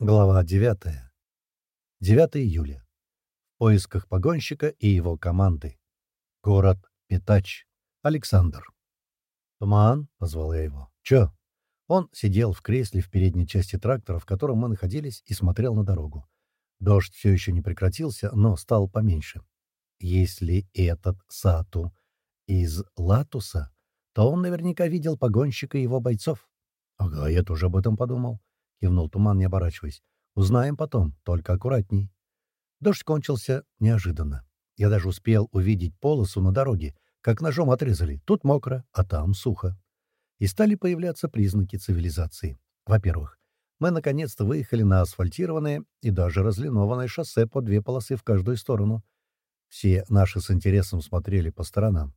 Глава 9. 9 июля. В поисках погонщика и его команды. Город Пятач. Александр. «Туман», — позвал я его. «Чё?» Он сидел в кресле в передней части трактора, в котором мы находились, и смотрел на дорогу. Дождь все еще не прекратился, но стал поменьше. Если этот Сату из Латуса, то он наверняка видел погонщика и его бойцов. Ага, я тоже об этом подумал. — кивнул Туман, не оборачиваясь. «Узнаем потом, только аккуратней». Дождь кончился неожиданно. Я даже успел увидеть полосу на дороге, как ножом отрезали. Тут мокро, а там сухо. И стали появляться признаки цивилизации. Во-первых, мы наконец-то выехали на асфальтированное и даже разлинованное шоссе по две полосы в каждую сторону. Все наши с интересом смотрели по сторонам.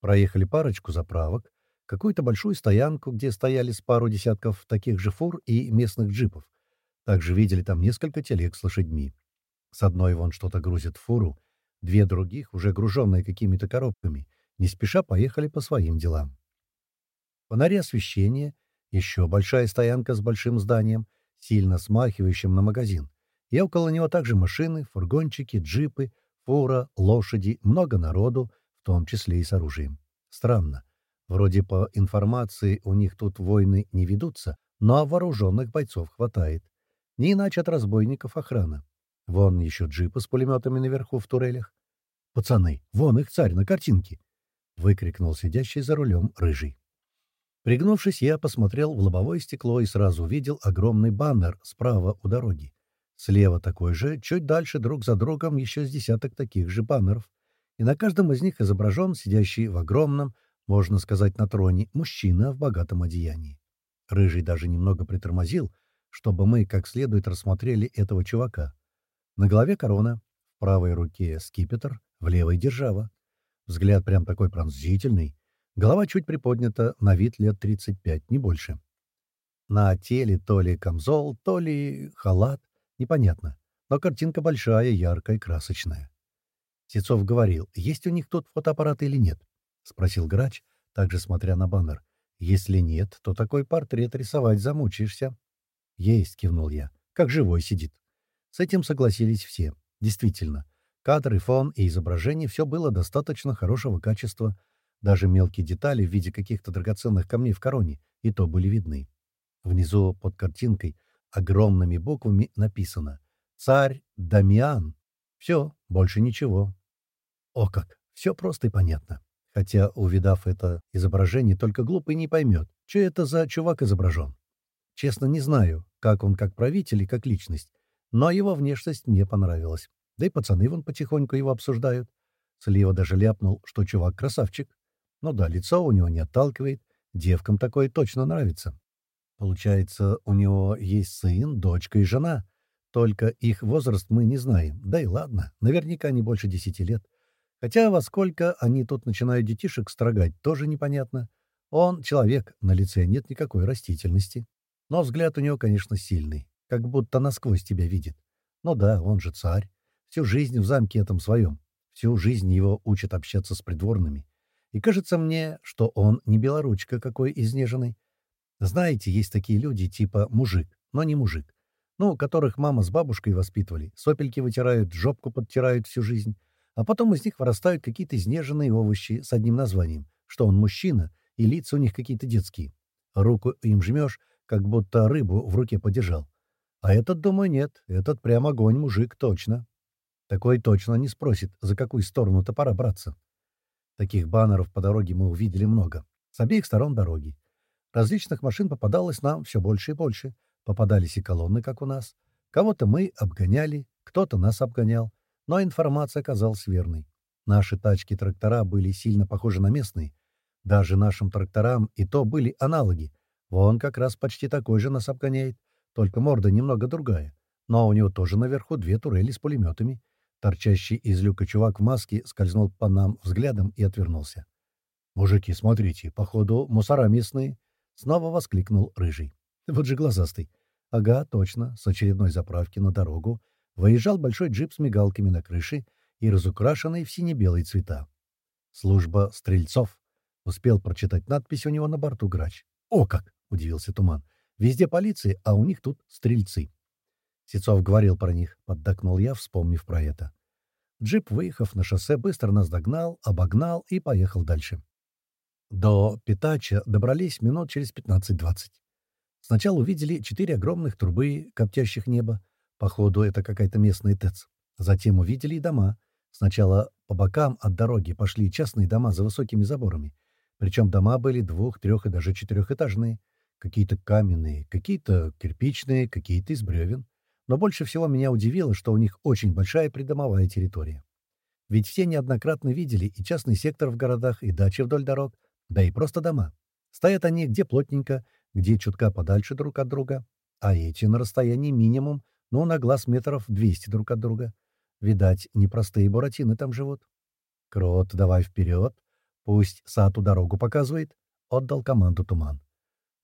Проехали парочку заправок, какую-то большую стоянку, где стояли с пару десятков таких же фур и местных джипов. Также видели там несколько телег с лошадьми. С одной вон что-то грузит фуру, две других, уже груженные какими-то коробками, не спеша поехали по своим делам. Фонари освещения, еще большая стоянка с большим зданием, сильно смахивающим на магазин. И около него также машины, фургончики, джипы, фура, лошади, много народу, в том числе и с оружием. Странно. Вроде по информации у них тут войны не ведутся, но вооруженных бойцов хватает. Не иначе от разбойников охрана. Вон еще джипы с пулеметами наверху в турелях. «Пацаны, вон их царь на картинке!» — выкрикнул сидящий за рулем рыжий. Пригнувшись, я посмотрел в лобовое стекло и сразу увидел огромный баннер справа у дороги. Слева такой же, чуть дальше друг за другом еще с десяток таких же баннеров. И на каждом из них изображен сидящий в огромном, можно сказать, на троне, мужчина в богатом одеянии. Рыжий даже немного притормозил, чтобы мы как следует рассмотрели этого чувака. На голове корона, в правой руке скипетр, в левой держава. Взгляд прям такой пронзительный. Голова чуть приподнята, на вид лет 35, не больше. На теле то ли камзол, то ли халат, непонятно. Но картинка большая, яркая, красочная. Сецов говорил, есть у них тут фотоаппарат или нет. — спросил грач, также смотря на баннер. «Если нет, то такой портрет рисовать замучаешься». «Есть», — кивнул я, — «как живой сидит». С этим согласились все. Действительно, кадр и фон и изображение — все было достаточно хорошего качества. Даже мелкие детали в виде каких-то драгоценных камней в короне и то были видны. Внизу под картинкой огромными буквами написано «Царь Дамиан». Все, больше ничего. О как! Все просто и понятно. Хотя, увидав это изображение, только глупый не поймет, что это за чувак изображен. Честно, не знаю, как он как правитель и как личность, но его внешность мне понравилась. Да и пацаны вон потихоньку его обсуждают. Слива даже ляпнул, что чувак красавчик. Ну да, лицо у него не отталкивает, девкам такое точно нравится. Получается, у него есть сын, дочка и жена. Только их возраст мы не знаем. Да и ладно, наверняка не больше десяти лет. Хотя во сколько они тут начинают детишек строгать, тоже непонятно. Он человек, на лице нет никакой растительности. Но взгляд у него, конечно, сильный, как будто насквозь тебя видит. Ну да, он же царь. Всю жизнь в замке этом своем. Всю жизнь его учат общаться с придворными. И кажется мне, что он не белоручка какой изнеженный. Знаете, есть такие люди, типа мужик, но не мужик. Ну, которых мама с бабушкой воспитывали. Сопельки вытирают, жопку подтирают всю жизнь а потом из них вырастают какие-то изнеженные овощи с одним названием, что он мужчина, и лица у них какие-то детские. Руку им жмешь, как будто рыбу в руке подержал. А этот, думаю, нет, этот прям огонь мужик, точно. Такой точно не спросит, за какую сторону топора браться. Таких баннеров по дороге мы увидели много. С обеих сторон дороги. Различных машин попадалось нам все больше и больше. Попадались и колонны, как у нас. Кого-то мы обгоняли, кто-то нас обгонял. Но информация оказалась верной. Наши тачки-трактора были сильно похожи на местные. Даже нашим тракторам и то были аналоги. Вон как раз почти такой же нас обгоняет, только морда немного другая. Но у него тоже наверху две турели с пулеметами. Торчащий из люка чувак в маске скользнул по нам взглядом и отвернулся. «Мужики, смотрите, походу, мусора местные!» Снова воскликнул Рыжий. Вот же глазастый. Ага, точно, с очередной заправки на дорогу выезжал большой джип с мигалками на крыше и разукрашенный в сине-белые цвета. «Служба стрельцов», — успел прочитать надпись у него на борту грач. «О как!» — удивился Туман. «Везде полиция, а у них тут стрельцы». Сецов говорил про них, поддакнул я, вспомнив про это. Джип, выехав на шоссе, быстро нас догнал, обогнал и поехал дальше. До Питача добрались минут через 15-20. Сначала увидели четыре огромных трубы, коптящих небо. Походу, это какая-то местная ТЭЦ. Затем увидели и дома. Сначала по бокам от дороги пошли частные дома за высокими заборами. Причем дома были двух-, трех- и даже четырехэтажные. Какие-то каменные, какие-то кирпичные, какие-то из бревен. Но больше всего меня удивило, что у них очень большая придомовая территория. Ведь все неоднократно видели и частный сектор в городах, и дачи вдоль дорог, да и просто дома. Стоят они где плотненько, где чутка подальше друг от друга, а эти на расстоянии минимум, ну, на глаз метров 200 друг от друга. Видать, непростые буратины там живут. Крот, давай вперед, пусть Сату дорогу показывает, отдал команду Туман.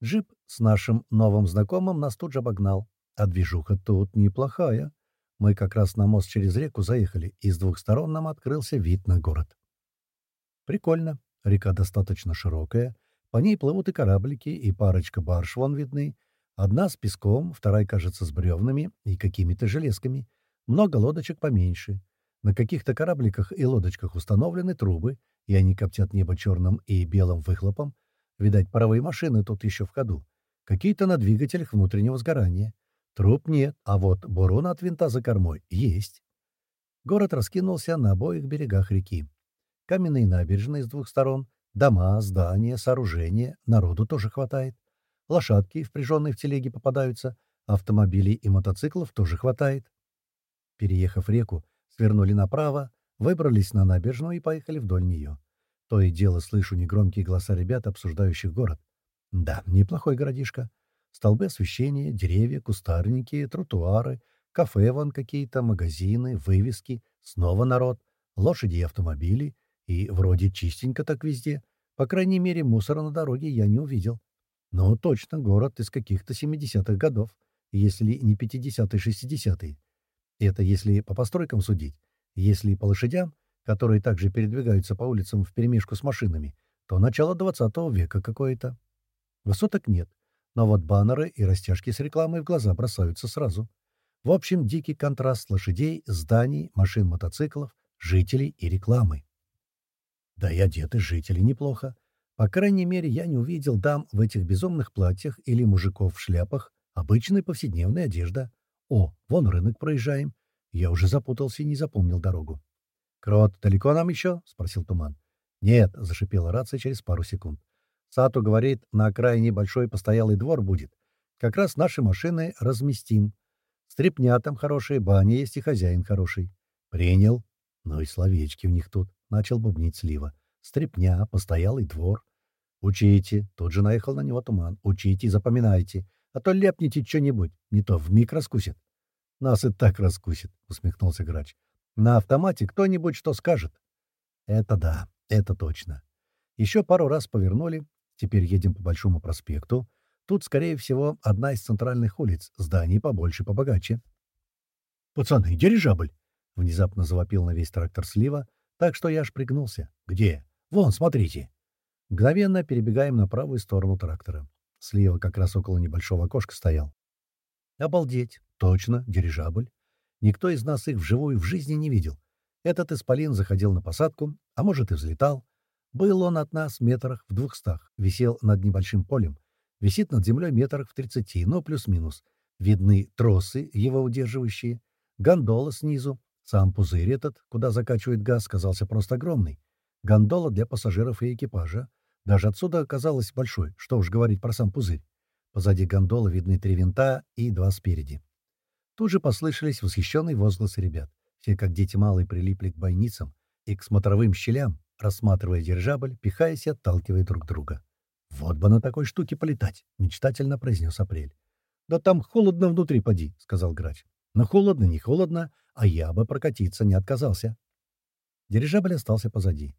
Джип с нашим новым знакомым нас тут же обогнал. А движуха тут неплохая. Мы как раз на мост через реку заехали, и с двух сторон нам открылся вид на город. Прикольно. Река достаточно широкая. По ней плывут и кораблики, и парочка барж вон видны. Одна с песком, вторая, кажется, с бревнами и какими-то железками. Много лодочек поменьше. На каких-то корабликах и лодочках установлены трубы, и они коптят небо черным и белым выхлопом. Видать, паровые машины тут еще в ходу. Какие-то на двигателях внутреннего сгорания. Труп нет, а вот бурон от винта за кормой есть. Город раскинулся на обоих берегах реки. Каменные набережные с двух сторон, дома, здания, сооружения, народу тоже хватает. Лошадки, впряженные в телеги, попадаются, автомобилей и мотоциклов тоже хватает. Переехав реку, свернули направо, выбрались на набережную и поехали вдоль нее. То и дело слышу негромкие голоса ребят, обсуждающих город. Да, неплохой городишко. Столбы освещения, деревья, кустарники, тротуары, кафе вон какие-то, магазины, вывески, снова народ, лошади и автомобили. И вроде чистенько так везде. По крайней мере, мусора на дороге я не увидел. Но точно город из каких-то 70-х годов, если не 50-60-е. Это если по постройкам судить. Если по лошадям, которые также передвигаются по улицам вперемешку с машинами, то начало 20 века какое-то. Высоток нет, но вот баннеры и растяжки с рекламой в глаза бросаются сразу. В общем, дикий контраст лошадей, зданий, машин, мотоциклов, жителей и рекламы. Да и одеты жители неплохо. По крайней мере, я не увидел дам в этих безумных платьях или мужиков в шляпах. Обычная повседневная одежда. О, вон рынок проезжаем. Я уже запутался и не запомнил дорогу. «Крот, далеко нам еще?» — спросил Туман. «Нет», — зашипела рация через пару секунд. Сату говорит, на окраине большой постоялый двор будет. Как раз наши машины разместим. Стрепня там хорошая, баня есть и хозяин хороший. Принял. Ну и словечки у них тут. Начал бубнить Слива. Стрепня, постоялый двор. Учите. Тут же наехал на него туман. Учите и запоминайте. А то ляпните что-нибудь. Не то вмиг раскусит. Нас и так раскусит, усмехнулся грач. На автомате кто-нибудь что скажет. Это да, это точно. Еще пару раз повернули, Теперь едем по Большому проспекту. Тут, скорее всего, одна из центральных улиц, зданий побольше, побогаче. «Пацаны, дирижабль!» — внезапно завопил на весь трактор слива, так что я аж пригнулся. «Где? Вон, смотрите!» Мгновенно перебегаем на правую сторону трактора. Слива как раз около небольшого окошка стоял. «Обалдеть! Точно, дирижабль!» Никто из нас их вживую в жизни не видел. Этот исполин заходил на посадку, а может и взлетал. Был он от нас метрах в двухстах, висел над небольшим полем, висит над землей метрах в тридцати, но плюс-минус. Видны тросы, его удерживающие, гондола снизу, сам пузырь этот, куда закачивает газ, казался просто огромный. Гондола для пассажиров и экипажа. Даже отсюда оказалось большой, что уж говорить про сам пузырь. Позади гондолы видны три винта и два спереди. Тут же послышались восхищенные возгласы ребят. Все, как дети малые, прилипли к бойницам и к смотровым щелям, рассматривая дирижабль, пихаясь и отталкивая друг друга. «Вот бы на такой штуке полетать!» — мечтательно произнес Апрель. «Да там холодно внутри, поди», — сказал грач. «Но холодно, не холодно, а я бы прокатиться не отказался». Дирижабль остался позади.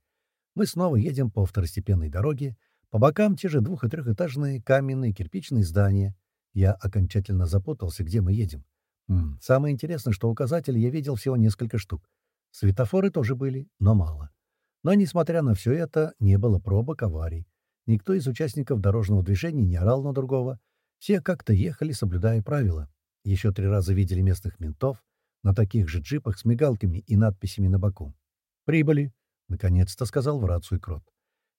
Мы снова едем по второстепенной дороге. По бокам те же двух- и трехэтажные каменные кирпичные здания. Я окончательно запутался, где мы едем. М -м, самое интересное, что указатели я видел всего несколько штук. Светофоры тоже были, но мало. Но, несмотря на все это, не было пробок, аварий. Никто из участников дорожного движения не орал на другого. Все как-то ехали, соблюдая правила. Еще три раза видели местных ментов на таких же джипах с мигалками и надписями на боку. «Прибыли», — наконец-то сказал в рацию Крот.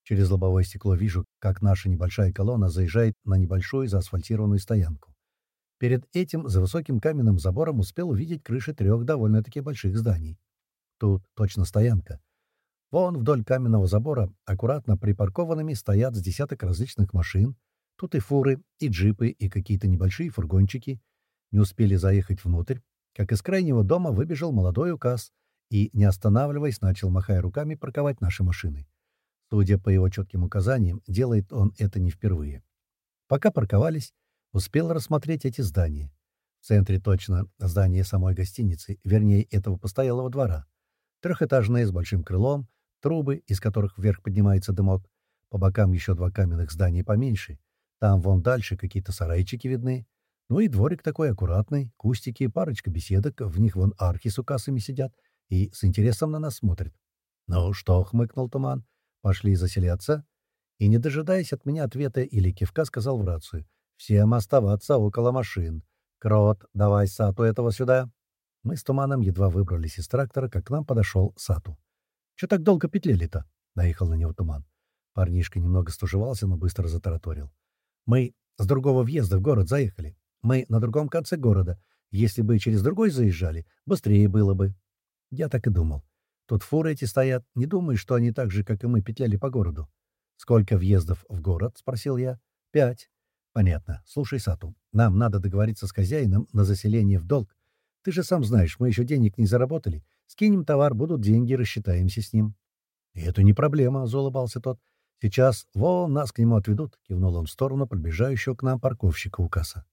Через лобовое стекло вижу, как наша небольшая колонна заезжает на небольшую заасфальтированную стоянку. Перед этим за высоким каменным забором успел увидеть крыши трех довольно-таки больших зданий. Тут точно стоянка. Вон вдоль каменного забора аккуратно припаркованными стоят с десяток различных машин. Тут и фуры, и джипы, и какие-то небольшие фургончики. Не успели заехать внутрь, как из крайнего дома выбежал молодой указ и, не останавливаясь, начал, махая руками, парковать наши машины. Судя по его четким указаниям, делает он это не впервые. Пока парковались, успел рассмотреть эти здания. В центре точно здание самой гостиницы, вернее, этого постоялого двора. Трехэтажное с большим крылом, трубы, из которых вверх поднимается дымок. По бокам еще два каменных здания поменьше. Там вон дальше какие-то сарайчики видны. Ну и дворик такой аккуратный, кустики, парочка беседок, в них вон архи с укасами сидят и с интересом на нас смотрят. «Ну что?» — хмыкнул Туман. Пошли заселяться. И, не дожидаясь от меня ответа или кивка, сказал в рацию. Всем оставаться около машин. Крот, давай Сату этого сюда. Мы с Туманом едва выбрались из трактора, как к нам подошел Сату. «Чё так долго петлели-то?» — наехал на него Туман. Парнишка немного стужевался, но быстро затараторил. «Мы с другого въезда в город заехали. Мы на другом конце города. Если бы через другой заезжали, быстрее было бы». Я так и думал. Тут фуры эти стоят. Не думаю, что они так же, как и мы, петляли по городу. «Сколько въездов в город?» — спросил я. «Пять». «Понятно. Слушай, Сату, нам надо договориться с хозяином на заселение в долг. Ты же сам знаешь, мы еще денег не заработали. Скинем товар, будут деньги, рассчитаемся с ним». «И это не проблема», — заулыбался тот. «Сейчас вон нас к нему отведут», — кивнул он в сторону подбежающего к нам парковщика у касса.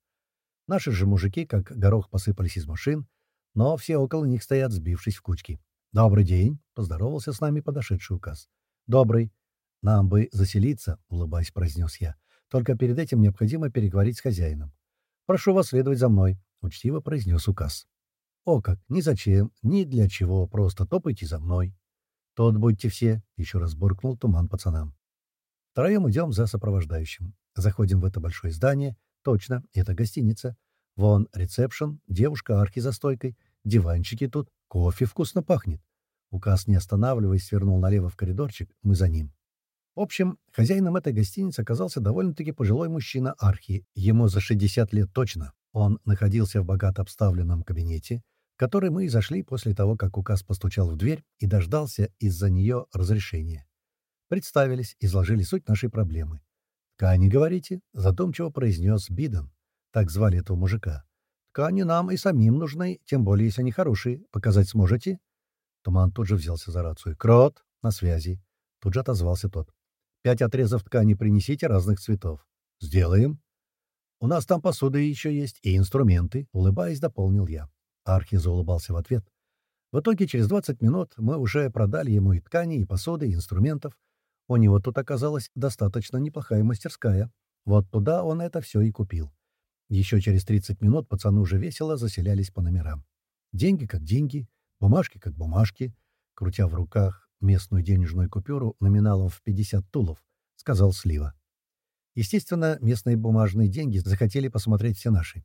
Наши же мужики, как горох, посыпались из машин, но все около них стоят, сбившись в кучки. «Добрый день», — поздоровался с нами подошедший указ. «Добрый. Нам бы заселиться», — улыбаясь, произнес я. «Только перед этим необходимо переговорить с хозяином». «Прошу вас следовать за мной», — учтиво произнес указ. «О как! Ни зачем, ни для чего, просто топайте за мной». «Тот будьте все», — еще раз буркнул туман пацанам. Втроем идем за сопровождающим. Заходим в это большое здание. Точно, это гостиница. Вон ресепшн, девушка архи за стойкой, диванчики тут, Кофе вкусно пахнет. Указ, не останавливаясь, свернул налево в коридорчик, мы за ним. В общем, хозяином этой гостиницы оказался довольно-таки пожилой мужчина Архи, ему за 60 лет точно. Он находился в богато обставленном кабинете, в который мы и зашли после того, как указ постучал в дверь и дождался из-за нее разрешения. Представились, изложили суть нашей проблемы. «Ткани, говорите?» — задумчиво произнес Биден. Так звали этого мужика. Ткани нам и самим нужны, тем более, если они хорошие. Показать сможете?» Туман тут же взялся за рацию. «Крот, на связи!» Тут же отозвался тот. «Пять отрезов ткани принесите разных цветов». «Сделаем». «У нас там посуда еще есть и инструменты», — улыбаясь, дополнил я. Архи заулыбался в ответ. В итоге через 20 минут мы уже продали ему и ткани, и посуды, и инструментов. У него тут оказалась достаточно неплохая мастерская. Вот туда он это все и купил. Еще через 30 минут пацаны уже весело заселялись по номерам. Деньги как деньги, бумажки как бумажки. Крутя в руках местную денежную купюру номиналом в 50 тулов, сказал Слива. Естественно, местные бумажные деньги захотели посмотреть все наши.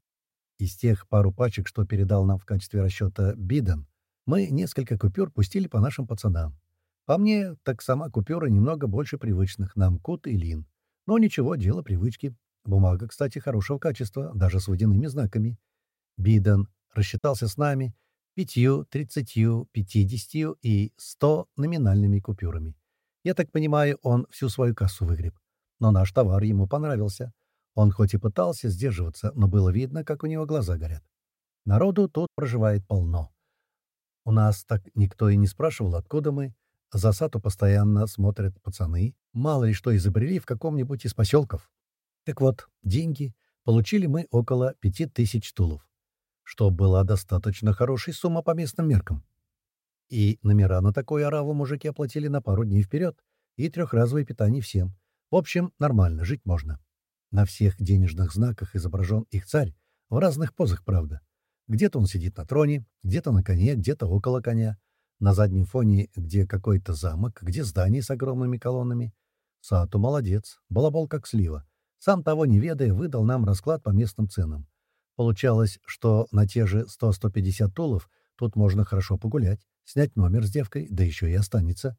Из тех пару пачек, что передал нам в качестве расчета Биден, мы несколько купюр пустили по нашим пацанам. По мне, так сама купюра немного больше привычных нам Кут и Лин. Но ничего, дело привычки. Бумага, кстати, хорошего качества, даже с водяными знаками. Биден рассчитался с нами пятью, тридцатью, пятидесятью и сто номинальными купюрами. Я так понимаю, он всю свою кассу выгреб. Но наш товар ему понравился. Он хоть и пытался сдерживаться, но было видно, как у него глаза горят. Народу тут проживает полно. У нас так никто и не спрашивал, откуда мы. За сату постоянно смотрят пацаны. Мало ли что изобрели в каком-нибудь из поселков. Так вот, деньги получили мы около пяти тысяч тулов, что была достаточно хорошей сумма по местным меркам. И номера на такой ораву мужики оплатили на пару дней вперед, и трехразовое питание всем. В общем, нормально, жить можно. На всех денежных знаках изображен их царь, в разных позах, правда. Где-то он сидит на троне, где-то на коне, где-то около коня. На заднем фоне где какой-то замок, где здание с огромными колоннами. Сату молодец, балабол как слива. Сам того не ведая, выдал нам расклад по местным ценам. Получалось, что на те же 100-150 тулов тут можно хорошо погулять, снять номер с девкой, да еще и останется.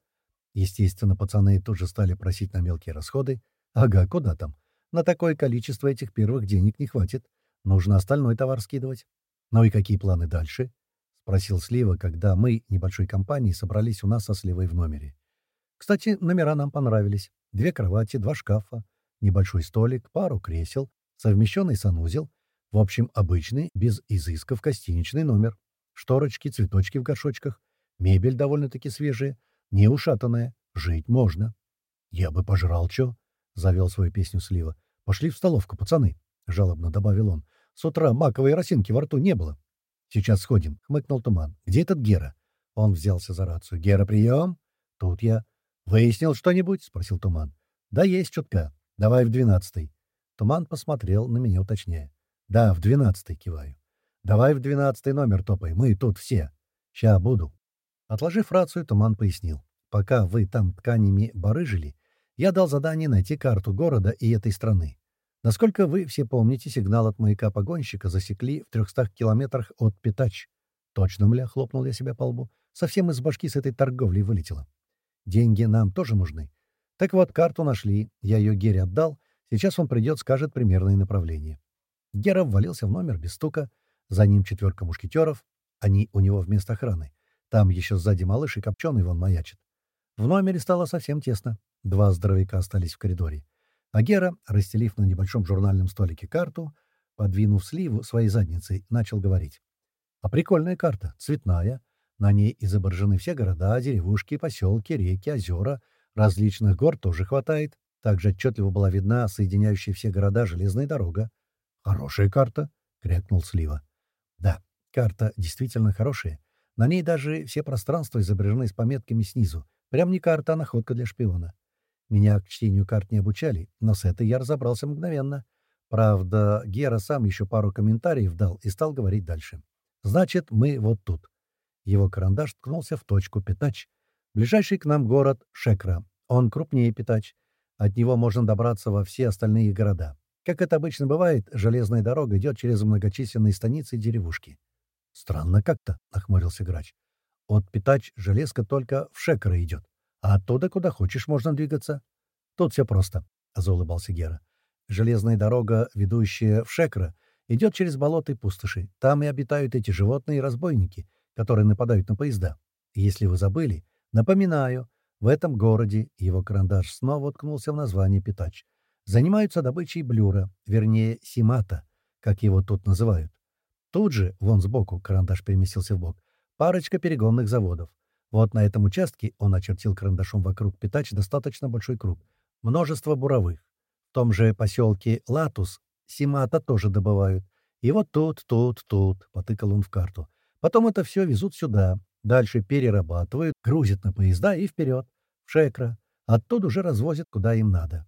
Естественно, пацаны тут же стали просить на мелкие расходы. Ага, куда там? На такое количество этих первых денег не хватит. Нужно остальной товар скидывать. Ну и какие планы дальше? — спросил Слива, когда мы, небольшой компанией, собрались у нас со Сливой в номере. Кстати, номера нам понравились. Две кровати, два шкафа, небольшой столик, пару кресел, совмещенный санузел. В общем, обычный, без изысков, гостиничный номер. Шторочки, цветочки в горшочках. Мебель довольно-таки свежая, не ушатанная. Жить можно. «Я бы пожрал, чё?» — завел свою песню Слива. «Пошли в столовку, пацаны», — жалобно добавил он. «С утра маковой росинки во рту не было». «Сейчас сходим», — хмыкнул Туман. «Где этот Гера?» Он взялся за рацию. «Гера, прием!» «Тут я». «Выяснил что-нибудь?» — спросил Туман. «Да есть чутка. Давай в двенадцатый». Туман посмотрел на меня уточняя. «Да, в двенадцатый киваю». «Давай в двенадцатый номер топай. Мы тут все». «Ща буду». Отложив рацию, Туман пояснил. «Пока вы там тканями барыжили, я дал задание найти карту города и этой страны. Насколько вы все помните, сигнал от маяка погонщика засекли в 300 километрах от Питач. Точно, мля, хлопнул я себя по лбу. Совсем из башки с этой торговлей вылетело. Деньги нам тоже нужны. Так вот, карту нашли, я ее Гере отдал, сейчас он придет, скажет примерное направление. Гера ввалился в номер без стука, за ним четверка мушкетеров, они у него вместо охраны. Там еще сзади малыш и копченый вон маячит. В номере стало совсем тесно. Два здоровяка остались в коридоре. А Гера, расстелив на небольшом журнальном столике карту, подвинув сливу своей задницей, начал говорить. «А прикольная карта, цветная. На ней изображены все города, деревушки, поселки, реки, озера. Различных гор тоже хватает. Также отчетливо была видна соединяющая все города железная дорога. «Хорошая карта», — крякнул Слива. «Да, карта действительно хорошая. На ней даже все пространства изображены с пометками снизу. Прям не карта, а находка для шпиона. Меня к чтению карт не обучали, но с этой я разобрался мгновенно. Правда, Гера сам еще пару комментариев дал и стал говорить дальше. «Значит, мы вот тут». Его карандаш ткнулся в точку Питач. Ближайший к нам город — Шекра. Он крупнее Питач. От него можно добраться во все остальные города. Как это обычно бывает, железная дорога идет через многочисленные станицы и деревушки. «Странно как-то», — нахмурился грач. «От Питач железка только в Шекра идет а оттуда куда хочешь можно двигаться. Тут все просто, — заулыбался Гера. Железная дорога, ведущая в Шекра, идет через болота и пустоши. Там и обитают эти животные и разбойники, которые нападают на поезда. Если вы забыли, напоминаю, в этом городе его карандаш снова уткнулся в название Питач. Занимаются добычей блюра, вернее, симата, как его тут называют. Тут же, вон сбоку, карандаш переместился в бок, парочка перегонных заводов. Вот на этом участке он очертил карандашом вокруг Питач достаточно большой круг. Множество буровых. В том же поселке Латус Симата тоже добывают. И вот тут, тут, тут, — потыкал он в карту. Потом это все везут сюда, дальше перерабатывают, грузят на поезда и вперед, в Шекра. Оттуда уже развозят, куда им надо.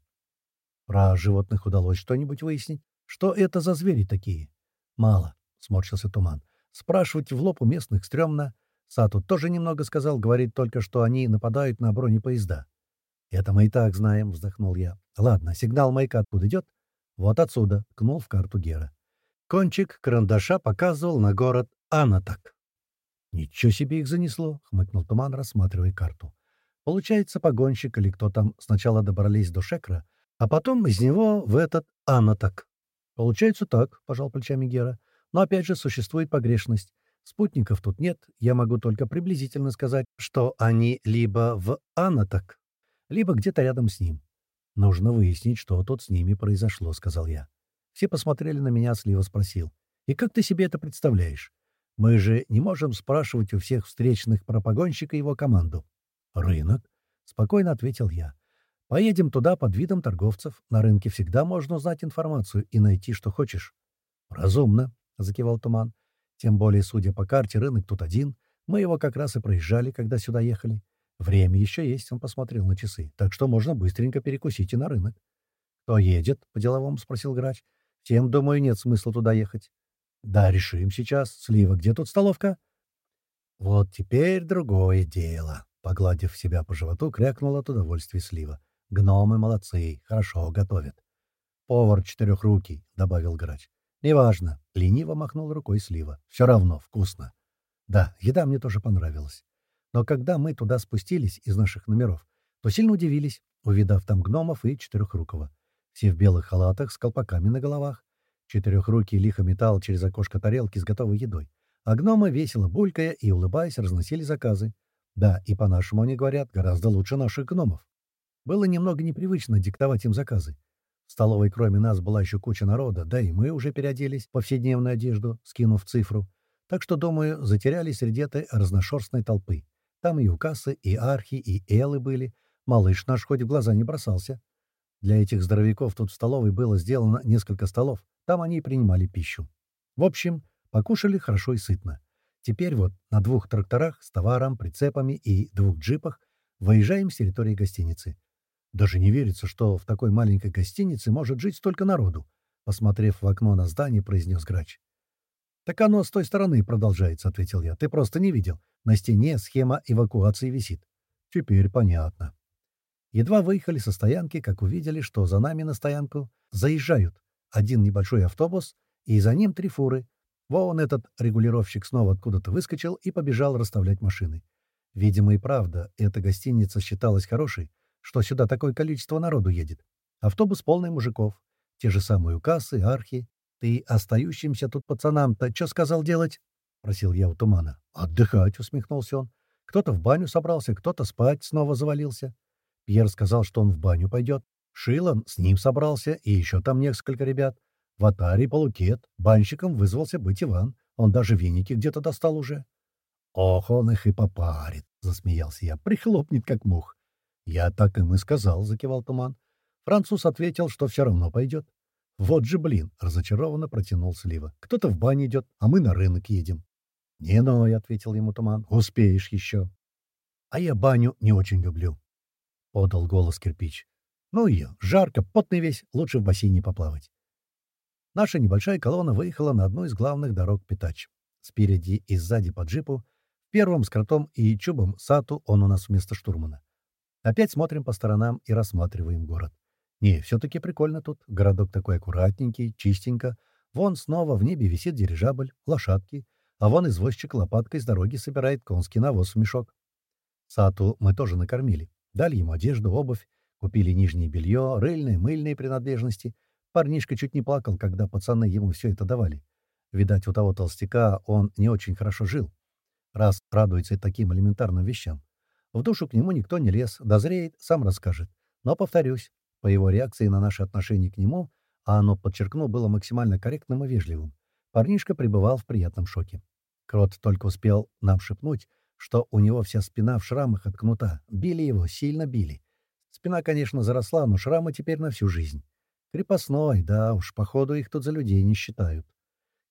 Про животных удалось что-нибудь выяснить? Что это за звери такие? Мало, — сморщился Туман. Спрашивать в лоб у местных стрёмно. Сату тоже немного сказал, говорит только, что они нападают на бронепоезда. «Это мы и так знаем», — вздохнул я. «Ладно, сигнал маяка откуда идет?» «Вот отсюда», — кнул в карту Гера. Кончик карандаша показывал на город Анатак. «Ничего себе их занесло», — хмыкнул Туман, рассматривая карту. «Получается, погонщик или кто там сначала добрались до Шекра, а потом из него в этот Анатак». «Получается так», — пожал плечами Гера. «Но опять же существует погрешность. Спутников тут нет, я могу только приблизительно сказать, что они либо в Анаток, либо где-то рядом с ним. Нужно выяснить, что тут с ними произошло, — сказал я. Все посмотрели на меня, Слива спросил. И как ты себе это представляешь? Мы же не можем спрашивать у всех встречных про погонщика его команду. Рынок? — спокойно ответил я. Поедем туда под видом торговцев. На рынке всегда можно узнать информацию и найти, что хочешь. Разумно, — закивал Туман. Тем более, судя по карте, рынок тут один. Мы его как раз и проезжали, когда сюда ехали. Время еще есть, он посмотрел на часы. Так что можно быстренько перекусить и на рынок. «Кто едет?» — по-деловому спросил грач. «Всем, думаю, нет смысла туда ехать». «Да, решим сейчас. Слива, где тут столовка?» «Вот теперь другое дело», — погладив себя по животу, крякнул от удовольствия Слива. «Гномы молодцы, хорошо готовят». «Повар четырехрукий», — добавил грач. «Неважно», — лениво махнул рукой Слива. «Все равно вкусно». Да, еда мне тоже понравилась. Но когда мы туда спустились из наших номеров, то сильно удивились, увидав там гномов и четырехрукого. Все в белых халатах с колпаками на головах. Четырехрукий лихо метал через окошко тарелки с готовой едой. А гномы, весело булькая и улыбаясь, разносили заказы. Да, и по-нашему они говорят гораздо лучше наших гномов. Было немного непривычно диктовать им заказы. В столовой кроме нас была еще куча народа, да и мы уже переоделись в повседневную одежду, скинув цифру. Так что, думаю, затерялись среди этой разношерстной толпы. Там и укасы, и архи, и элы были. Малыш наш хоть в глаза не бросался. Для этих здоровяков тут в столовой было сделано несколько столов. Там они и принимали пищу. В общем, покушали хорошо и сытно. Теперь вот на двух тракторах с товаром, прицепами и двух джипах выезжаем с территории гостиницы. Даже не верится, что в такой маленькой гостинице может жить столько народу, посмотрев в окно на здание, произнес грач. «Так оно с той стороны продолжается», — ответил я. «Ты просто не видел. На стене схема эвакуации висит». «Теперь понятно». Едва выехали со стоянки, как увидели, что за нами на стоянку заезжают один небольшой автобус, и за ним три фуры. Вон этот регулировщик снова откуда-то выскочил и побежал расставлять машины. Видимо, и правда, эта гостиница считалась хорошей, что сюда такое количество народу едет. Автобус полный мужиков. Те же самые кассы, архи, «Ты остающимся тут пацанам-то что сказал делать?» — просил я у тумана. «Отдыхать», — усмехнулся он. «Кто-то в баню собрался, кто-то спать снова завалился». Пьер сказал, что он в баню пойдет. Шилан с ним собрался, и еще там несколько ребят. Ватари, Полукет, банщиком вызвался быть Иван. Он даже веники где-то достал уже. «Ох, он их и попарит», — засмеялся я. «Прихлопнет, как мух». «Я так им и сказал», — закивал Туман. Француз ответил, что все равно пойдет. «Вот же, блин!» — разочарованно протянул Слива. «Кто-то в баню идет, а мы на рынок едем». «Не ной», — ответил ему Туман. «Успеешь еще». «А я баню не очень люблю», — подал голос кирпич. «Ну ее, жарко, потный весь, лучше в бассейне поплавать». Наша небольшая колонна выехала на одну из главных дорог Питач. Спереди и сзади по джипу, первым с кротом и чубом Сату он у нас вместо штурмана. Опять смотрим по сторонам и рассматриваем город. Не, все-таки прикольно тут. Городок такой аккуратненький, чистенько. Вон снова в небе висит дирижабль, лошадки, а вон извозчик лопаткой с дороги собирает конский навоз в мешок. Сату мы тоже накормили. Дали ему одежду, обувь, купили нижнее белье, рыльные, мыльные принадлежности. Парнишка чуть не плакал, когда пацаны ему все это давали. Видать, у того толстяка он не очень хорошо жил, раз радуется таким элементарным вещам. В душу к нему никто не лез, дозреет, сам расскажет. Но, повторюсь, по его реакции на наши отношения к нему, а оно, подчеркну, было максимально корректным и вежливым, парнишка пребывал в приятном шоке. Крот только успел нам шепнуть, что у него вся спина в шрамах от кнута. Били его, сильно били. Спина, конечно, заросла, но шрамы теперь на всю жизнь. Крепостной, да уж, походу их тут за людей не считают.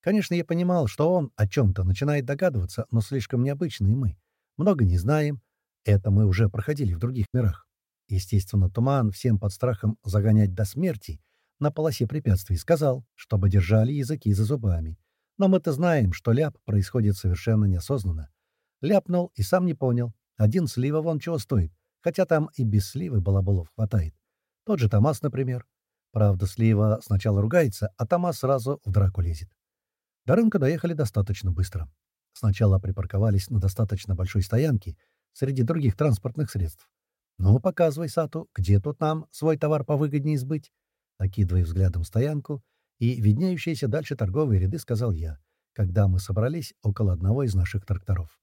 Конечно, я понимал, что он о чем-то начинает догадываться, но слишком необычный мы. Много не знаем. Это мы уже проходили в других мирах. Естественно, Туман, всем под страхом загонять до смерти, на полосе препятствий сказал, чтобы держали языки за зубами. Но мы-то знаем, что ляп происходит совершенно неосознанно. Ляпнул и сам не понял. Один слива вон чего стоит, хотя там и без сливы балаболов хватает. Тот же Томас, например. Правда, слива сначала ругается, а Томас сразу в драку лезет. До рынка доехали достаточно быстро. Сначала припарковались на достаточно большой стоянке среди других транспортных средств. «Ну, показывай, Сату, где тут нам свой товар повыгоднее сбыть?» Окидывая взглядом стоянку и виднеющиеся дальше торговые ряды, сказал я, когда мы собрались около одного из наших тракторов.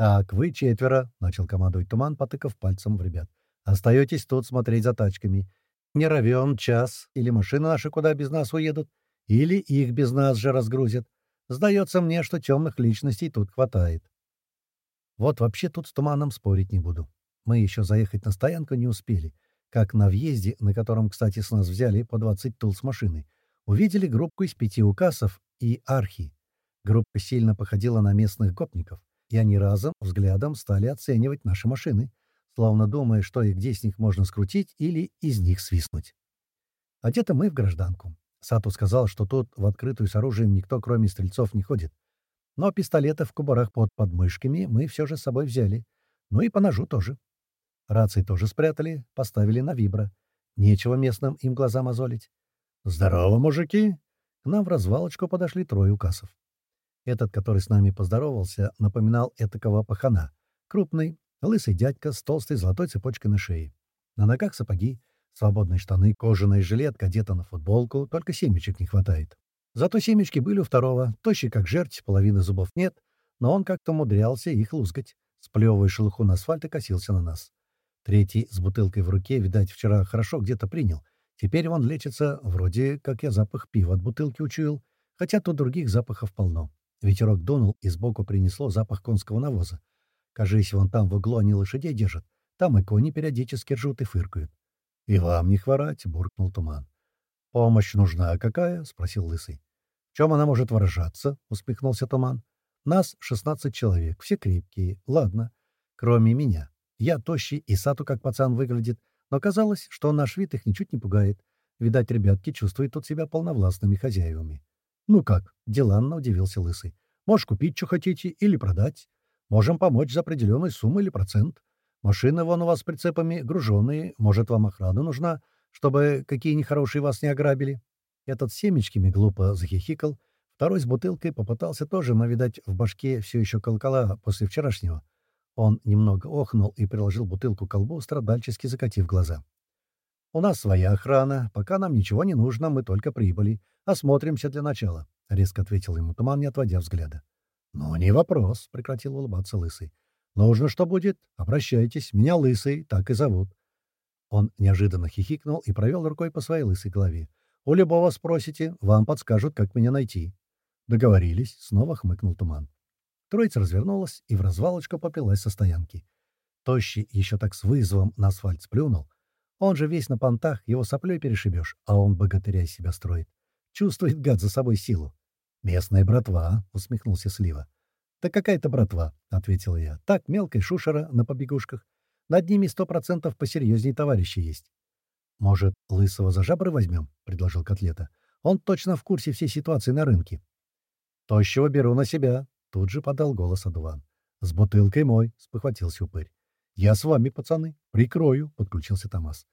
«Так, вы четверо», — начал командовать Туман, потыкав пальцем в ребят. «Остаетесь тут смотреть за тачками. Не равен час, или машины наши куда без нас уедут, или их без нас же разгрузят. Сдается мне, что темных личностей тут хватает. Вот вообще тут с Туманом спорить не буду. Мы еще заехать на стоянку не успели, как на въезде, на котором, кстати, с нас взяли по 20 тул с машины, увидели группку из пяти указов и архи. Группа сильно походила на местных гопников, и они разом, взглядом, стали оценивать наши машины, словно думая, что и где с них можно скрутить или из них свистнуть. Одеты мы в гражданку. Сату сказал, что тут в открытую с оружием никто, кроме стрельцов, не ходит. Но пистолеты в кубарах под подмышками мы все же с собой взяли. Ну и по ножу тоже. Рации тоже спрятали, поставили на вибро. Нечего местным им глаза мозолить. «Здорово, мужики!» к нам в развалочку подошли трое указов. Этот, который с нами поздоровался, напоминал этакого пахана. Крупный, лысый дядька с толстой золотой цепочкой на шее. На ногах сапоги, свободные штаны, кожаная жилетка, одета на футболку, только семечек не хватает. Зато семечки были у второго, тощий как жерть, половины зубов нет, но он как-то умудрялся их лузгать. Сплевывая шелуху на асфальт и косился на нас. Третий с бутылкой в руке, видать, вчера хорошо где-то принял. Теперь он лечится, вроде как я запах пива от бутылки учуял, хотя тут других запахов полно. Ветерок дунул, и сбоку принесло запах конского навоза. Кажись, вон там в углу они лошадей держат. Там и кони периодически ржут и фыркают. — И вам не хворать, — буркнул туман. — Помощь нужна какая? — спросил лысый. — В чем она может выражаться? — усмехнулся туман. — Нас шестнадцать человек, все крепкие. Ладно. Кроме меня. Я тощий, и Сату как пацан выглядит, но казалось, что наш вид их ничуть не пугает. Видать, ребятки чувствуют тут себя полновластными хозяевами. «Ну как?» — деланно удивился Лысый. «Можешь купить, что хотите, или продать. Можем помочь за определенную сумму или процент. Машины вон у вас с прицепами груженные, может, вам охрана нужна, чтобы какие нехорошие вас не ограбили». Этот семечками глупо захихикал, второй с бутылкой попытался тоже, но, видать, в башке все еще колокола после вчерашнего. Он немного охнул и приложил бутылку к колбу, страдальчески закатив глаза. «У нас своя охрана. Пока нам ничего не нужно, мы только прибыли. Осмотримся для начала», — резко ответил ему Туман, не отводя взгляда. «Ну, не вопрос», — прекратил улыбаться Лысый. «Нужно, что будет? Обращайтесь. Меня Лысый, так и зовут». Он неожиданно хихикнул и провел рукой по своей лысой голове. «У любого спросите, вам подскажут, как меня найти». «Договорились», — снова хмыкнул Туман. Троица развернулась и в развалочку попилась со стоянки. Тощий еще так с вызовом на асфальт сплюнул, он же весь на понтах, его соплей перешибешь, а он богатыря из себя строит. Чувствует, гад, за собой силу. «Местная братва», — усмехнулся Слива. «Да какая-то братва», — ответил я. «Так, мелкая шушера на побегушках. Над ними сто процентов посерьезнее товарищи есть». «Может, лысого за жабры возьмем?» — предложил Котлета. «Он точно в курсе всей ситуации на рынке». «Тощего беру на себя», — тут же подал голос Адуван. «С бутылкой мой», — спохватился упырь. «Я с вами, пацаны. Прикрою», — подключился Томас.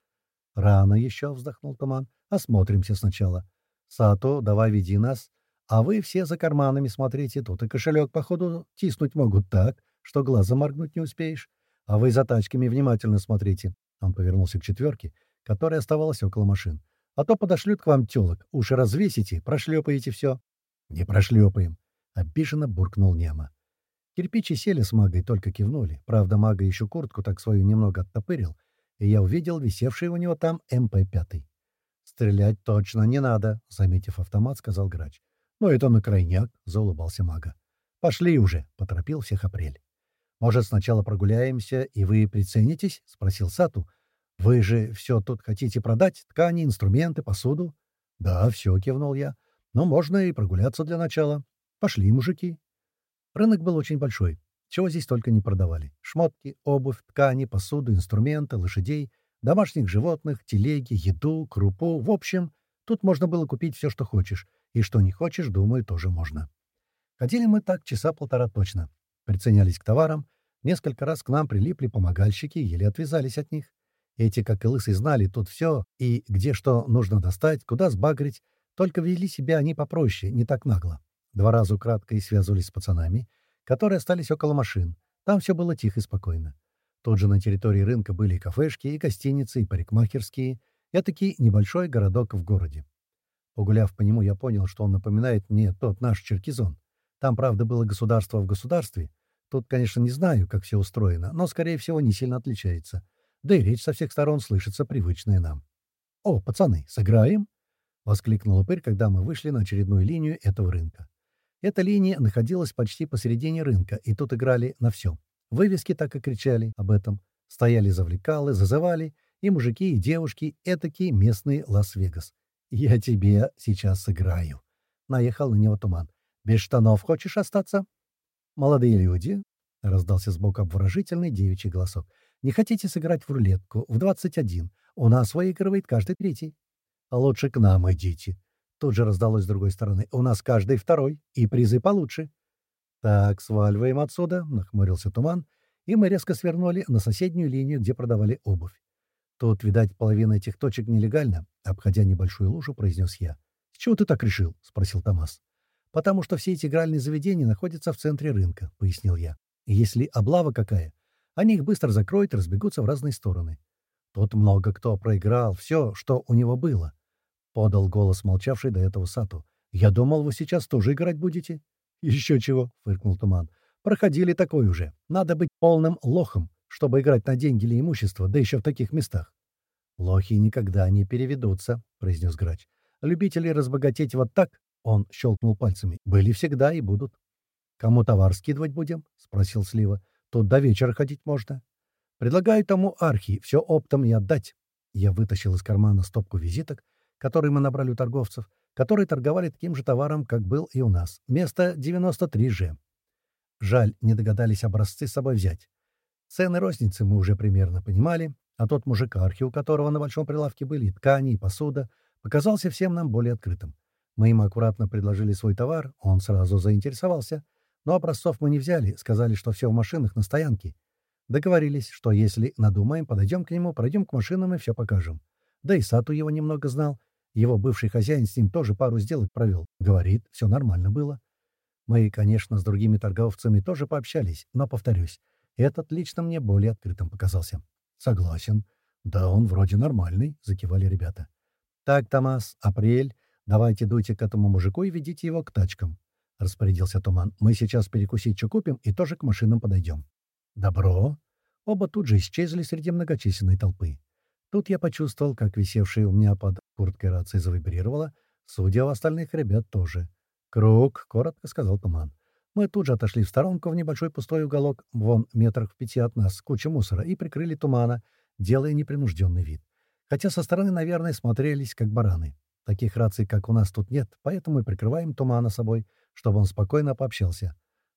«Рано еще», — вздохнул Туман. «Осмотримся сначала. Сато, давай веди нас. А вы все за карманами смотрите. Тут и кошелек, походу, тиснуть могут так, что глаза моргнуть не успеешь. А вы за тачками внимательно смотрите». Он повернулся к четверке, которая оставалась около машин. «А то подошлют к вам телок. Уши развесите, прошлепаете все». «Не прошлепаем», — обиженно буркнул Нема. Кирпичи сели с магой, только кивнули. Правда, мага еще куртку так свою немного оттопырил, и я увидел висевший у него там МП-5. «Стрелять точно не надо», — заметив автомат, сказал грач. «Ну, это на крайняк», — заулыбался мага. «Пошли уже», — поторопил всех Апрель. «Может, сначала прогуляемся, и вы приценитесь?» — спросил Сату. «Вы же все тут хотите продать? Ткани, инструменты, посуду?» «Да, все», — кивнул я. «Но можно и прогуляться для начала. Пошли, мужики». Рынок был очень большой. Чего здесь только не продавали. Шмотки, обувь, ткани, посуду, инструменты, лошадей, домашних животных, телеги, еду, крупу. В общем, тут можно было купить все, что хочешь. И что не хочешь, думаю, тоже можно. Ходили мы так часа полтора точно. Приценялись к товарам. Несколько раз к нам прилипли помогальщики, еле отвязались от них. Эти, как и лысый, знали тут все, и где что нужно достать, куда сбагрить, только вели себя они попроще, не так нагло. Два раза украдкой связывались с пацанами, которые остались около машин. Там все было тихо и спокойно. Тут же на территории рынка были и кафешки, и гостиницы, и парикмахерские. Этакий небольшой городок в городе. Погуляв по нему, я понял, что он напоминает мне тот наш Черкизон. Там, правда, было государство в государстве. Тут, конечно, не знаю, как все устроено, но, скорее всего, не сильно отличается. Да и речь со всех сторон слышится привычная нам. «О, пацаны, сыграем?» — воскликнул упырь, когда мы вышли на очередную линию этого рынка. Эта линия находилась почти посередине рынка, и тут играли на все. Вывески так и кричали об этом. Стояли завлекалы, зазывали, и мужики, и девушки, этакий местный Лас-Вегас. «Я тебе сейчас сыграю», — наехал на него туман. «Без штанов хочешь остаться?» «Молодые люди», — раздался сбоку обворожительный девичий голосок, «не хотите сыграть в рулетку в 21? У нас выигрывает каждый третий». «Лучше к нам идите», Тут же раздалось с другой стороны. «У нас каждый второй, и призы получше». «Так, сваливаем отсюда», — нахмурился туман, и мы резко свернули на соседнюю линию, где продавали обувь. Тут, видать, половина этих точек нелегально, обходя небольшую лужу, произнес я. «С чего ты так решил?» — спросил Томас. «Потому что все эти игральные заведения находятся в центре рынка», — пояснил я. «И если облава какая, они их быстро закроют и разбегутся в разные стороны. Тут много кто проиграл все, что у него было», — подал голос молчавший до этого Сату. «Я думал, вы сейчас тоже играть будете». «Еще чего», — фыркнул Туман. «Проходили такой уже. Надо быть полным лохом, чтобы играть на деньги или имущество, да еще в таких местах». «Лохи никогда не переведутся», — произнес Грач. «Любители разбогатеть вот так, — он щелкнул пальцами, — были всегда и будут». «Кому товар скидывать будем?» — спросил Слива. «Тут до вечера ходить можно». «Предлагаю тому архи все оптом и отдать». Я вытащил из кармана стопку визиток, которые мы набрали у торговцев, которые торговали таким же товаром, как был и у нас. Место 93Ж. Жаль, не догадались образцы с собой взять. Цены розницы мы уже примерно понимали, а тот мужик архи, у которого на большом прилавке были и ткани, и посуда, показался всем нам более открытым. Мы ему аккуратно предложили свой товар, он сразу заинтересовался. Но образцов мы не взяли, сказали, что все в машинах на стоянке. Договорились, что если надумаем, подойдем к нему, пройдем к машинам и все покажем. Да и Сату его немного знал. Его бывший хозяин с ним тоже пару сделок провел. Говорит, все нормально было. Мы, конечно, с другими торговцами тоже пообщались, но, повторюсь, этот лично мне более открытым показался. «Согласен. Да, он вроде нормальный», — закивали ребята. «Так, Томас, апрель, давайте дуйте к этому мужику и ведите его к тачкам», — распорядился Туман. «Мы сейчас перекусить что купим и тоже к машинам подойдем». «Добро». Оба тут же исчезли среди многочисленной толпы. Тут я почувствовал, как висевшая у меня под курткой рация завибрировала, судя у остальных ребят тоже. «Круг», — коротко сказал Туман. Мы тут же отошли в сторонку в небольшой пустой уголок, вон метрах в пяти от нас, куча мусора, и прикрыли тумана, делая непринужденный вид. Хотя со стороны, наверное, смотрелись как бараны. Таких раций, как у нас, тут нет, поэтому мы прикрываем тумана собой, чтобы он спокойно пообщался.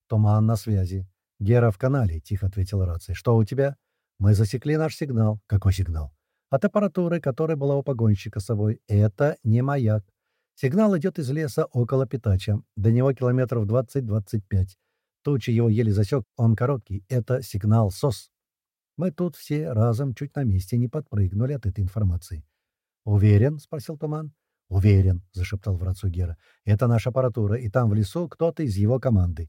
«Туман на связи». «Гера в канале», — тихо ответила рация. «Что у тебя?» «Мы засекли наш сигнал». «Какой сигнал?» «От аппаратуры, которая была у погонщика с собой. Это не маяк. Сигнал идет из леса около Питача. До него километров 20-25. Тучи его еле засек, он короткий. Это сигнал СОС. Мы тут все разом чуть на месте не подпрыгнули от этой информации. «Уверен?» — спросил Туман. «Уверен», — зашептал в рацию Гера. «Это наша аппаратура, и там в лесу кто-то из его команды.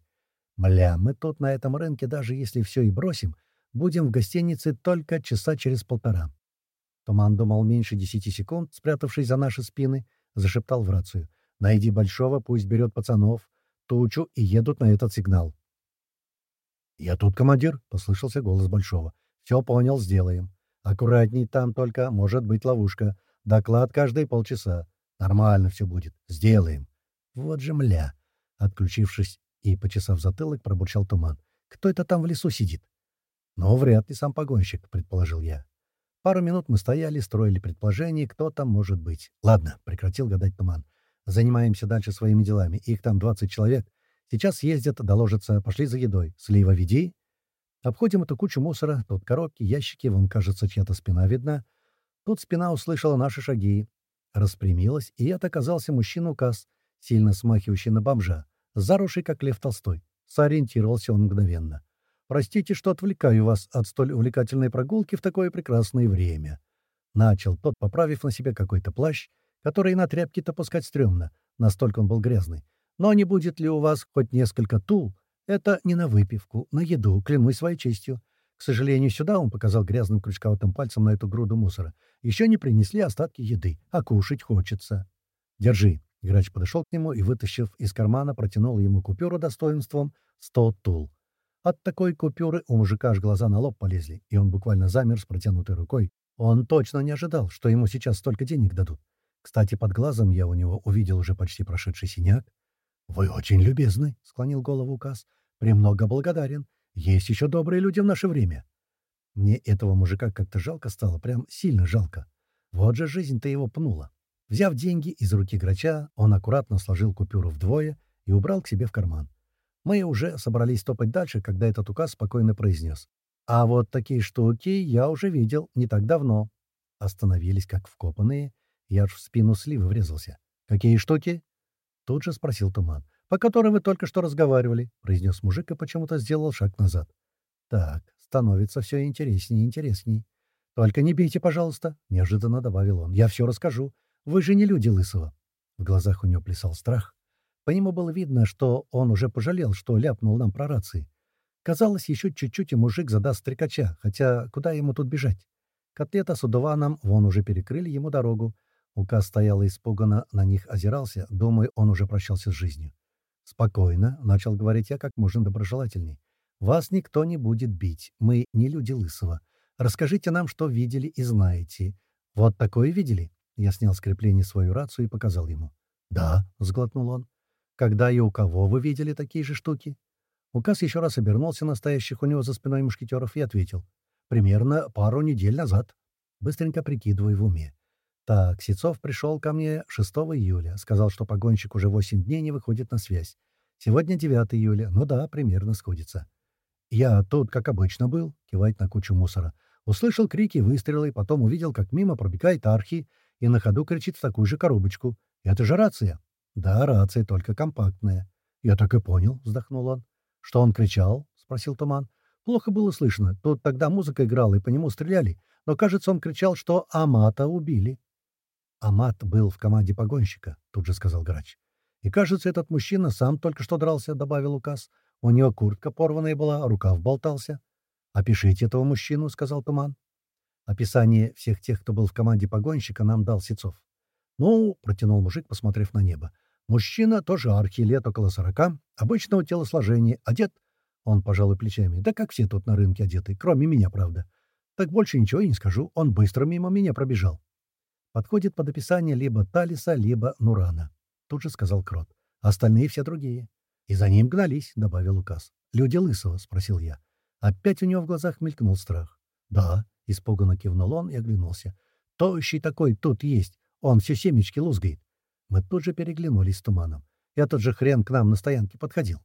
Мля, мы тут на этом рынке, даже если все и бросим, будем в гостинице только часа через полтора». Туман думал меньше десяти секунд, спрятавшись за наши спины —— зашептал в рацию. «Найди Большого, пусть берет пацанов, тучу и едут на этот сигнал». «Я тут, командир», — послышался голос Большого. «Все понял, сделаем. Аккуратней там только, может быть ловушка. Доклад каждые полчаса. Нормально все будет. Сделаем». «Вот же мля!» Отключившись и почесав затылок, пробурчал туман. «Кто это там в лесу сидит?» «Ну, вряд ли сам погонщик», — предположил я. Пару минут мы стояли, строили предположение, кто там может быть. Ладно, прекратил гадать туман. Занимаемся дальше своими делами. Их там 20 человек. Сейчас ездят, доложатся, пошли за едой. Слива веди. Обходим эту кучу мусора. Тут коробки, ящики, вон, кажется, чья-то спина видна. Тут спина услышала наши шаги. Распрямилась, и это оказался мужчина-указ, сильно смахивающий на бомжа, заросший, как Лев Толстой. Сориентировался он мгновенно. Простите, что отвлекаю вас от столь увлекательной прогулки в такое прекрасное время. Начал тот, поправив на себе какой-то плащ, который на тряпки-то пускать стрёмно, настолько он был грязный. Но не будет ли у вас хоть несколько тул? Это не на выпивку, на еду, клянусь своей честью. К сожалению, сюда он показал грязным крючковатым пальцем на эту груду мусора. Еще не принесли остатки еды, а кушать хочется. Держи. Грач подошел к нему и, вытащив из кармана, протянул ему купюру достоинством сто тул. От такой купюры у мужика аж глаза на лоб полезли, и он буквально замер с протянутой рукой. Он точно не ожидал, что ему сейчас столько денег дадут. Кстати, под глазом я у него увидел уже почти прошедший синяк. «Вы очень любезны», — склонил голову указ. «Премного благодарен. Есть еще добрые люди в наше время». Мне этого мужика как-то жалко стало, прям сильно жалко. Вот же жизнь-то его пнула. Взяв деньги из руки грача, он аккуратно сложил купюру вдвое и убрал к себе в карман. Мы уже собрались топать дальше, когда этот указ спокойно произнес. «А вот такие штуки я уже видел не так давно». Остановились, как вкопанные. Я аж в спину сливы врезался. «Какие штуки?» Тут же спросил Туман. «По которой вы только что разговаривали», — произнес мужик и почему-то сделал шаг назад. «Так, становится все интереснее и интересней. Только не бейте, пожалуйста», — неожиданно добавил он. «Я все расскажу. Вы же не люди Лысого». В глазах у него плясал страх. По нему было видно, что он уже пожалел, что ляпнул нам про рации. Казалось, еще чуть-чуть и мужик задаст стрекача, хотя куда ему тут бежать? Котлета с удуваном вон уже перекрыли ему дорогу. Указ стоял испуганно, на них озирался, думая, он уже прощался с жизнью. «Спокойно», — начал говорить я как можно доброжелательней. «Вас никто не будет бить. Мы не люди Лысого. Расскажите нам, что видели и знаете. Вот такое видели?» Я снял с крепления свою рацию и показал ему. «Да», — сглотнул он. «Когда и у кого вы видели такие же штуки?» Указ еще раз обернулся на стоящих у него за спиной мушкетеров и ответил. «Примерно пару недель назад». Быстренько прикидываю в уме. Так, Сецов пришел ко мне 6 июля. Сказал, что погонщик уже 8 дней не выходит на связь. Сегодня 9 июля. Ну да, примерно сходится. Я тут, как обычно, был, кивает на кучу мусора. Услышал крики, выстрелы, потом увидел, как мимо пробегает архи и на ходу кричит в такую же коробочку. «Это же рация!» «Да, рация, только компактная». «Я так и понял», — вздохнул он. «Что он кричал?» — спросил Туман. «Плохо было слышно. Тут тогда музыка играла, и по нему стреляли. Но, кажется, он кричал, что Амата убили». «Амат был в команде погонщика», — тут же сказал грач. «И, кажется, этот мужчина сам только что дрался», — добавил указ. «У него куртка порванная была, рукав болтался». «Опишите этого мужчину», — сказал Туман. Описание всех тех, кто был в команде погонщика, нам дал Сецов. «Ну», — протянул мужик, посмотрев на небо, Мужчина тоже архи, лет около сорока, обычного телосложения, одет... Он пожал плечами. Да как все тут на рынке одеты, кроме меня, правда. Так больше ничего и не скажу. Он быстро мимо меня пробежал. Подходит под описание либо Талиса, либо Нурана. Тут же сказал Крот. Остальные все другие. И за ним гнались, добавил указ. Люди Лысого, спросил я. Опять у него в глазах мелькнул страх. Да, испуганно кивнул он и оглянулся. Тощий такой тут есть. Он все семечки лузгает. Мы тут же переглянулись с туманом. Этот же хрен к нам на стоянке подходил.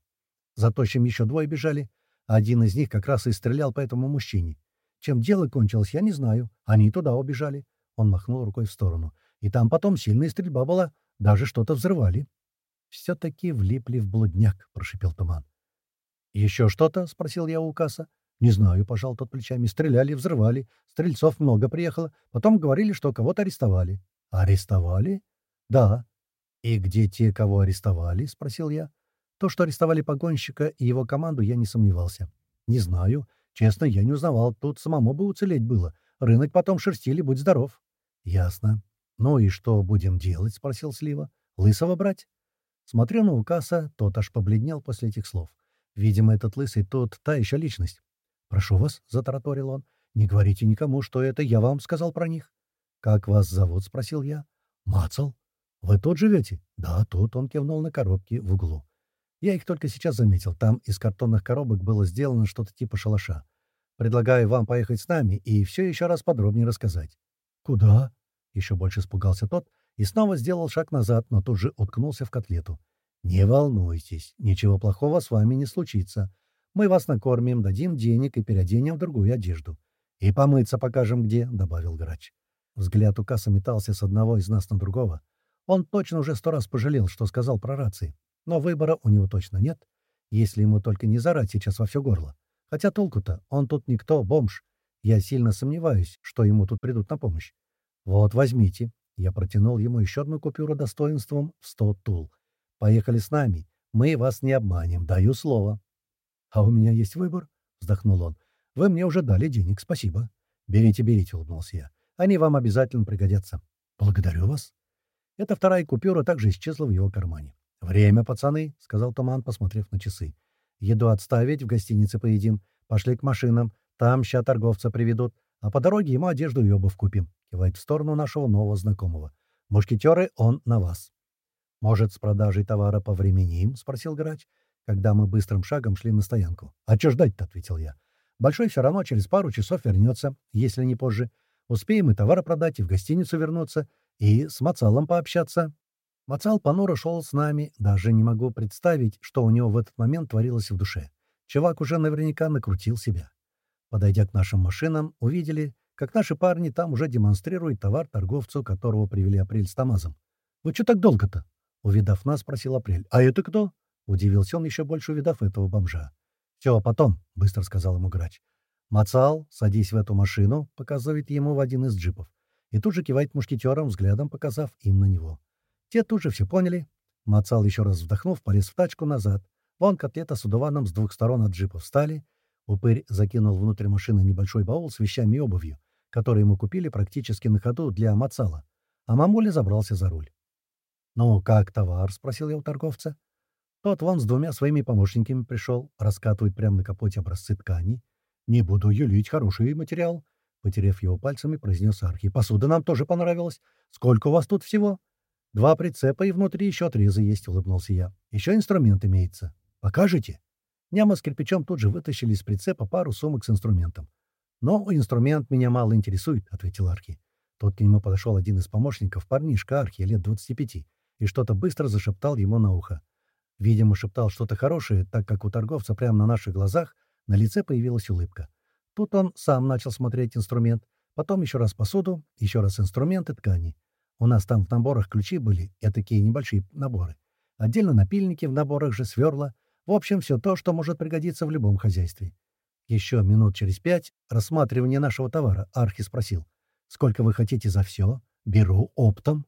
За тощим еще двое бежали. Один из них как раз и стрелял по этому мужчине. Чем дело кончилось, я не знаю. Они туда убежали. Он махнул рукой в сторону. И там потом сильная стрельба была. Даже что-то взрывали. «Все-таки влипли в блудняк», — прошипел туман. «Еще что-то?» — спросил я у Касса. «Не знаю», — пожал тот плечами. «Стреляли, взрывали. Стрельцов много приехало. Потом говорили, что кого-то арестовали». «Арестовали?» «Да. «И где те, кого арестовали?» — спросил я. То, что арестовали погонщика и его команду, я не сомневался. «Не знаю. Честно, я не узнавал. Тут самому бы уцелеть было. Рынок потом шерстили, будь здоров». «Ясно. Ну и что будем делать?» — спросил Слива. «Лысого брать?» Смотрю на Укаса, тот аж побледнел после этих слов. Видимо, этот лысый тот та еще личность. «Прошу вас», — затараторил он, — «не говорите никому, что это я вам сказал про них». «Как вас зовут?» — спросил я. «Мацал». «Вы тут живете?» «Да, тут», — он кивнул на коробки в углу. Я их только сейчас заметил. Там из картонных коробок было сделано что-то типа шалаша. Предлагаю вам поехать с нами и все еще раз подробнее рассказать. «Куда?» — еще больше испугался тот и снова сделал шаг назад, но тут же уткнулся в котлету. «Не волнуйтесь, ничего плохого с вами не случится. Мы вас накормим, дадим денег и переоденем в другую одежду. И помыться покажем где», — добавил грач. Взгляд у касса метался с одного из нас на другого — он точно уже сто раз пожалел, что сказал про рации. Но выбора у него точно нет, если ему только не зарать сейчас во все горло. Хотя толку-то, он тут никто, бомж. Я сильно сомневаюсь, что ему тут придут на помощь. Вот, возьмите. Я протянул ему еще одну купюру достоинством в сто тул. Поехали с нами. Мы вас не обманем, даю слово. А у меня есть выбор, вздохнул он. Вы мне уже дали денег, спасибо. Берите, берите, улыбнулся я. Они вам обязательно пригодятся. Благодарю вас. Эта вторая купюра также исчезла в его кармане. «Время, пацаны», — сказал Туман, посмотрев на часы. «Еду отставить, в гостинице поедим. Пошли к машинам. Там ща торговца приведут. А по дороге ему одежду и обувь купим», — кивает в сторону нашего нового знакомого. «Мушкетеры, он на вас». «Может, с продажей товара повременим?» — спросил грач, когда мы быстрым шагом шли на стоянку. «А чё ждать-то?» — ответил я. «Большой все равно через пару часов вернется, если не позже. Успеем и товары продать, и в гостиницу вернуться и с Мацалом пообщаться. Мацал понуро шел с нами, даже не могу представить, что у него в этот момент творилось в душе. Чувак уже наверняка накрутил себя. Подойдя к нашим машинам, увидели, как наши парни там уже демонстрируют товар торговцу, которого привели Апрель с Тамазом. «Вы что так долго-то?» Увидав нас, спросил Апрель. «А это кто?» Удивился он еще больше, увидав этого бомжа. «Все, потом», — быстро сказал ему грач. «Мацал, садись в эту машину», — показывает ему в один из джипов и тут же кивает мушкетерам, взглядом показав им на него. Те тут же все поняли. Мацал, еще раз вздохнув, полез в тачку назад. Вон котлета с удуваном с двух сторон от джипа встали. Упырь закинул внутрь машины небольшой баул с вещами и обувью, которые ему купили практически на ходу для Мацала. А мамуля забрался за руль. «Ну, как товар?» — спросил я у торговца. Тот вон с двумя своими помощниками пришел, раскатывать прямо на капоте образцы ткани. «Не буду юлить, хороший материал», — потеряв его пальцами, произнес Архи. «Посуда нам тоже понравилась. Сколько у вас тут всего?» «Два прицепа и внутри еще отрезы есть», — улыбнулся я. «Еще инструмент имеется. Покажете?» Няма с кирпичом тут же вытащили из прицепа пару сумок с инструментом. «Но инструмент меня мало интересует», — ответил Архи. Тут к нему подошел один из помощников, парнишка Архи, лет 25, и что-то быстро зашептал ему на ухо. Видимо, шептал что-то хорошее, так как у торговца прямо на наших глазах на лице появилась улыбка. Тут он сам начал смотреть инструмент, потом еще раз посуду, еще раз инструменты ткани. У нас там в наборах ключи были, и такие небольшие наборы. Отдельно напильники, в наборах же сверла. В общем, все то, что может пригодиться в любом хозяйстве. Еще минут через пять рассматривание нашего товара Архи спросил. «Сколько вы хотите за все? Беру оптом».